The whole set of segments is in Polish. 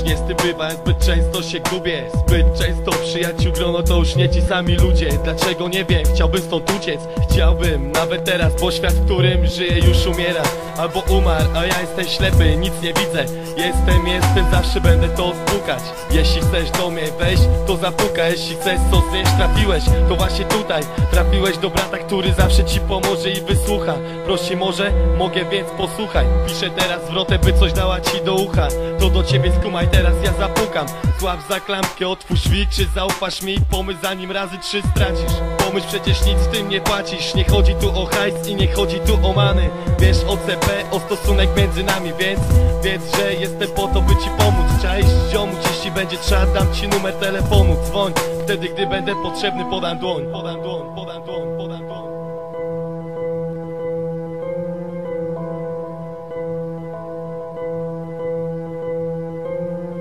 Choć niestety bywa, zbyt często się gubię. Zbyt często przyjaciół grono to już nie ci sami ludzie. Dlaczego nie wiem, chciałbym stąd uciec. Chciałbym nawet teraz, bo świat, w którym żyję już umiera. Albo umarł, a ja jestem ślepy, nic nie widzę. Jestem, jestem, zawsze będę to spukać. Jeśli chcesz do mnie wejść, to zapuka. Jeśli chcesz co znieść, trafiłeś, to właśnie tutaj Trafiłeś do brata, który zawsze ci pomoże i wysłucha. Prosi może, mogę więc posłuchaj. Piszę teraz zwrotę, by coś dała ci do ucha. To do ciebie skumaj, teraz ja zapukam. Złap za klamkę, otwórz drzwi, czy zaufasz mi? Pomyśl zanim razy trzy stracisz. Pomyśl przecież nic tym nie płacisz. Nie chodzi tu o hajs i nie chodzi tu o many. Wiesz o CP, o stosunek między nami Więc wiedz, że jestem po to, by ci pomóc. Cześć ziomuć, jeśli będzie trzeba. Dam ci numer telefonu. Dzwoń, wtedy gdy będę potrzebny. Podam dłoń Podam dłoń, podam dłoń, podam dłoń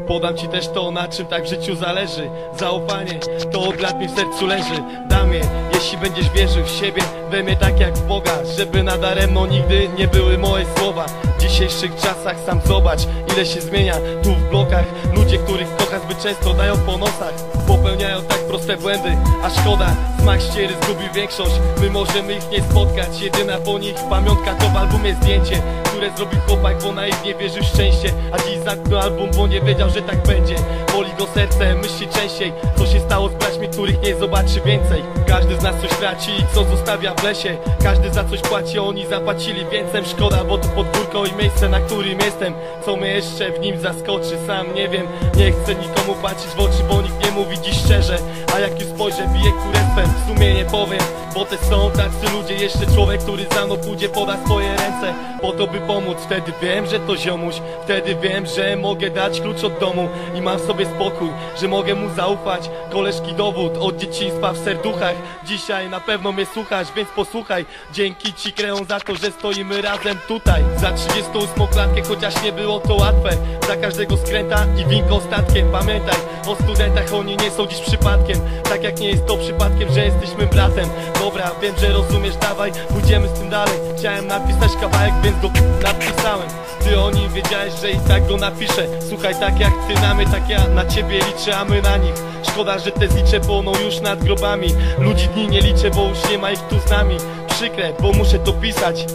Podam ci też to, na czym tak w życiu zależy. Zaufanie, to od lat mi w sercu leży. Damie, jeśli będziesz wierzył w siebie. We mnie tak jak w Boga Żeby nadaremno nigdy nie były moje słowa. W dzisiejszych czasach sam zobacz Ile się zmienia. Tu w blokach Ludzie, których kocha zbyt często dają po nosach. Popełniają tak proste błędy A szkoda, smak ściery zgubił większość. My możemy ich nie spotkać. Jedyna po nich pamiątka to w albumie zdjęcie Które zrobił chłopak, bo naiwnie wierzył w szczęście. A dziś zamknął album, bo nie wiedział, że tak będzie. Boli go serce, myśli częściej. Co się stało z braćmi, których nie zobaczy więcej? Każdy z nas coś traci i co zostawia w lesie? Każdy za coś płaci, oni zapłacili więcej. Szkoda, bo to podwórko i miejsce, na którym jestem. Co mnie jeszcze w nim zaskoczy, sam nie wiem. Nie chcę nikomu patrzeć w oczy, bo nikt nie mówi dziś szczerze. A jak już spojrzę, bije kurestwem W sumie nie powiem, bo też są tacy ludzie. Jeszcze człowiek, który za mną pójdzie, poda swoje ręce. Po to by pomóc, wtedy wiem, że to ziomuś. Wtedy wiem, że mogę dać klucz od domu. I mam w sobie spokój, że mogę mu zaufać. Koleżki dowód od dzieciństwa w serduchach. Dzisiaj na pewno mnie słuchasz, więc posłuchaj. Dzięki ci kreą za to, że stoimy razem tutaj. Za 38 klatkę, chociaż nie było to łatwe. Za każdego skręta i winko statkiem. Pamiętaj o studentach, oni nie są dziś przypadkiem. Tak jak nie jest to przypadkiem, że jesteśmy bratem. Dobra, wiem, że rozumiesz, dawaj, pójdziemy z tym dalej. Chciałem napisać kawałek, więc go napisałem Ty o nim wiedziałeś, że i tak go napiszę. Słuchaj, tak jak ty na mnie, tak ja na ciebie liczę, a my na nich. Szkoda, że te zlicze płoną już nad grobami. Ludzi dni nie liczę, bo już nie ma ich tu z nami. Przykre, bo muszę to pisać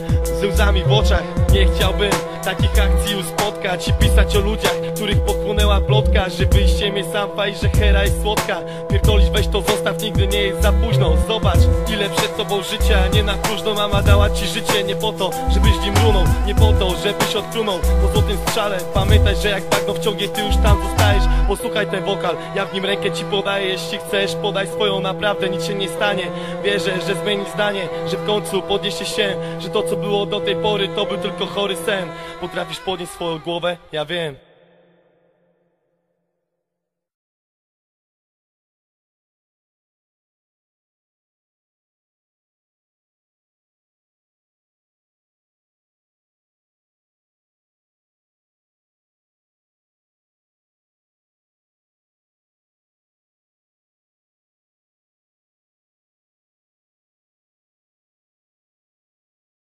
z łzami w oczach Nie chciałbym takich akcji już spotkać I pisać o ludziach, których pochłonęła plotka Że wyjście mnie sampa i że hera jest słodka. Pierdolić weź to zostaw, nigdy nie jest za późno. Zobacz, ile przed tobą życia Nie na próżno mama dała ci życie. Nie po to, żebyś nim runął Nie po to, żebyś odplunął. Po złotym strzale Pamiętaj, że jak bagno wciągnie, ty już tam zostajesz. Posłuchaj ten wokal, ja w nim rękę ci podaję. Jeśli chcesz, podaj swoją naprawdę, nic się nie stanie. Wierzę, że zmieni zdanie, że w końcu podniesie się Że to co było do tej pory, to był tylko chory sen Potrafisz podnieść swoją głowę? Ja wiem